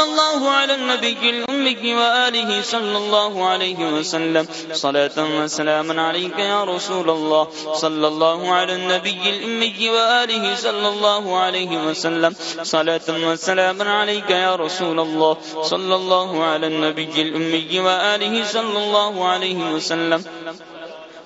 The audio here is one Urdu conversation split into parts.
صلى الله على النبي الأمي وآله صلى الله عليه وسلم. صلاة وسلاما عليك يا رسول الله. صلى الله على النبي الأمي وآله صلى الله عليه وسلم. صلاة وسلاما عليك يا رسول الله. صلى الله على النبي الأمي وآله صلى الله عليه وسلم.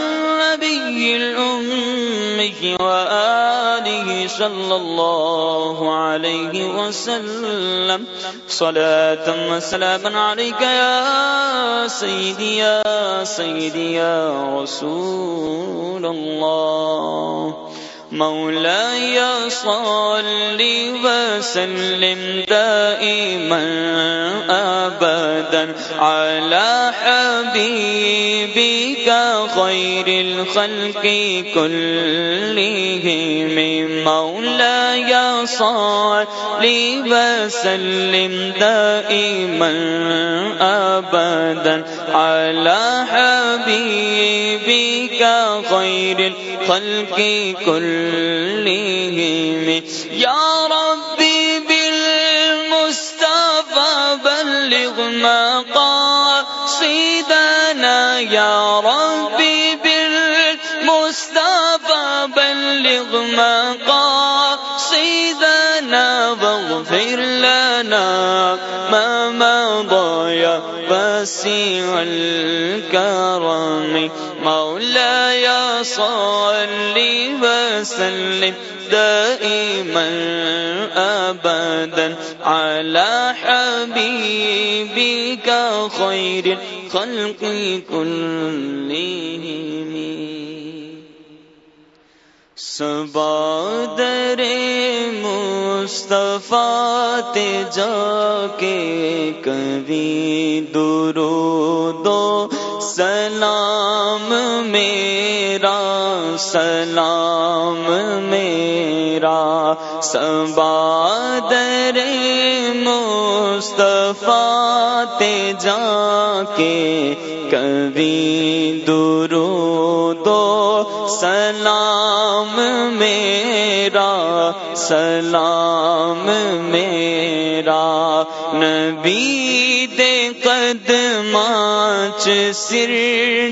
النبي الأمي وآله صلى الله عليه وسلم. صلاة وسلاما عليك يا سيدي يا سيدي، يا رسول الله. مولا یا صلی وسلم دائما ابدا على حبيبك خير الخلق كلهم مولاي صل وسلم دائما أبدا على حبيبك خير الخلق كلهم يا ربي بالمصطفى بلغ مقاصدنا يا ربي بالمصطفى بلغ مقاصدنا وسيع الكرم مولاي صل وسلم دائما أبدا على حبيبك خير الخلق كلهم. سبادر مصطفیٰ تے جا کے کبھی درود و سلام، میرا سلام، میرا سبادر مصطفیٰ تے جا کے کبھی درود میرا، سلام میرا۔ نبی دے قدماچ سر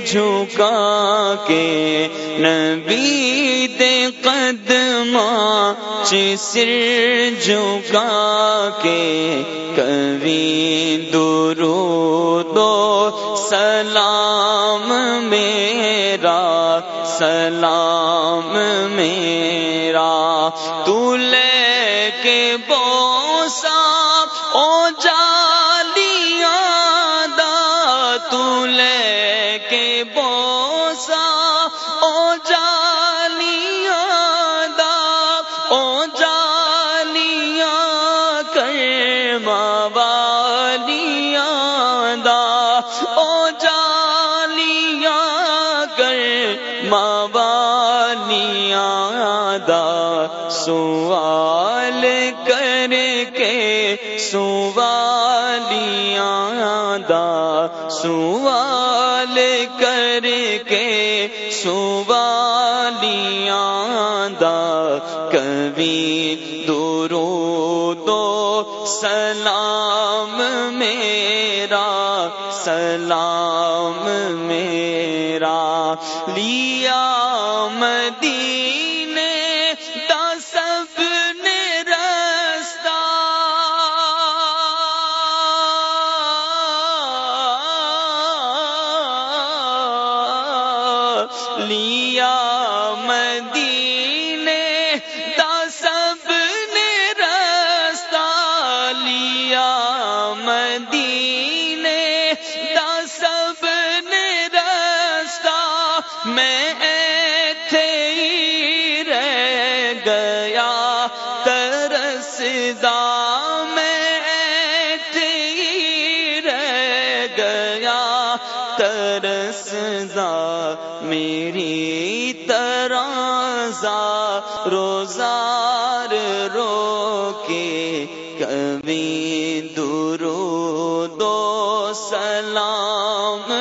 جھکا کے، نبی دے قدماچ سر جھکا کے۔ کبھی درود و سلام میرا، سلام کے بوسا، او جالیاں دا، او جالیاں کر موالیاں دا، او جالیاں کر موالیاں دا، سوال سوال کر کے سوالیاں دا کبھی درود و سلام میرا سلام میرا لیا مدینے ترسدا میں رہ گیا ترسدا میری ترازا روزار رو کے کبھی درو دو سلام۔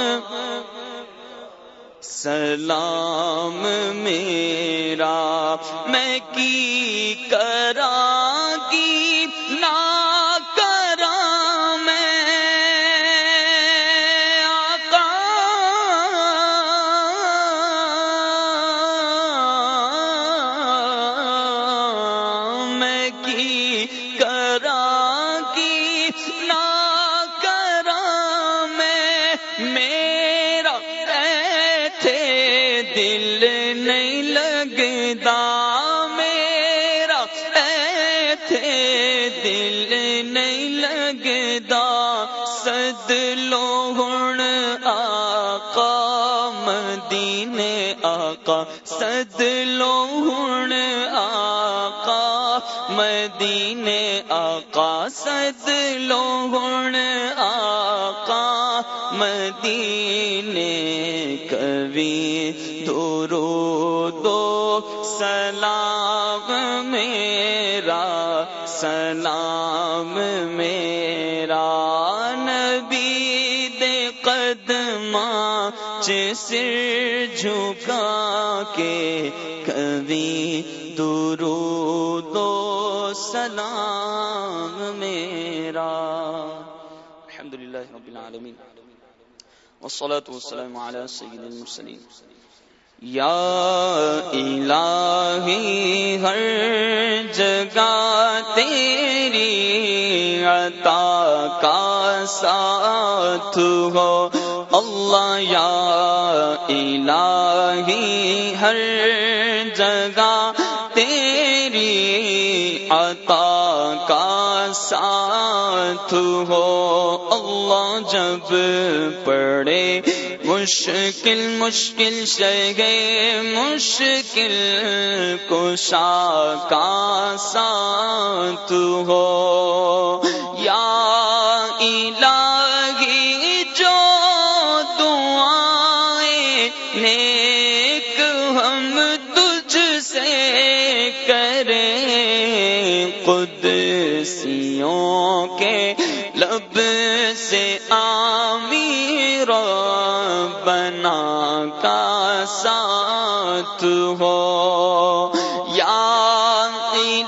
سلام میرا، میں کی کرا گی نا کرا میں آقا۔ میں کی کرا گی نا کرا میں میرا تھے دل نہیں لگتا۔ سد لوہن آقا۔ مدینے آقا، سد لوہن آقا۔ مدینے کبھی دورو دو سلام میرا سلام میرا نبی دے قدماں سر جھکا کے کبھی درو دو سلام میرا۔ الحمد للہ رب العالمین۔ والصلاة والسلام على سید المرسلین۔ یا الہی ہر جگہ تیری عطا کا ساتھ ہو۔ اللہ یا الہی ہر جگہ تیری عطا کا ساتھ ہو۔ اللہ جب پڑے مشکل مشکل شگے مشکل کشا کا ساتھ ہو۔ یا الہی نیک ہم تجھ سے کریں قدسیوں کے لب سے آمیر بنا کا ساتھ ہو یا الہی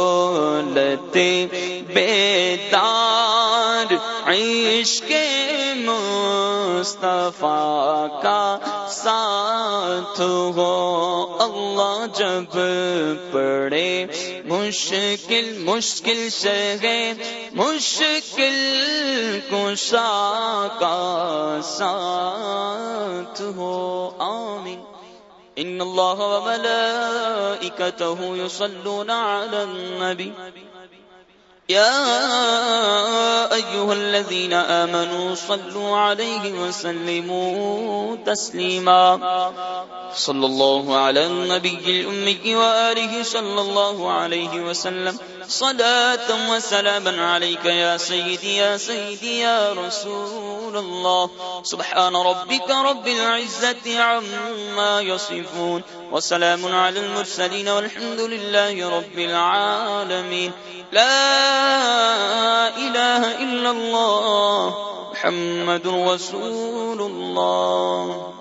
دولت بیدار، عشق مصطفیٰ کا ساتھ ہو۔ اللہ جب پڑے مشکل مشکل شگے مشکل کشا کا ساتھ ہو۔ آمین۔ ان الله وملائكته يصلون على النبي. يا ايها الذين امنوا صلوا عليه وسلموا تسليما. صلى الله على النبي الامي واله صلى الله عليه وسلم. صلاة وسلاما عليك يا سيدي يا سيدي، يا رسول الله. سبحان ربك رب العزة عما يصفون. وسلام على المرسلين والحمد لله رب العالمين. لا إله إلا الله، محمد رسول الله.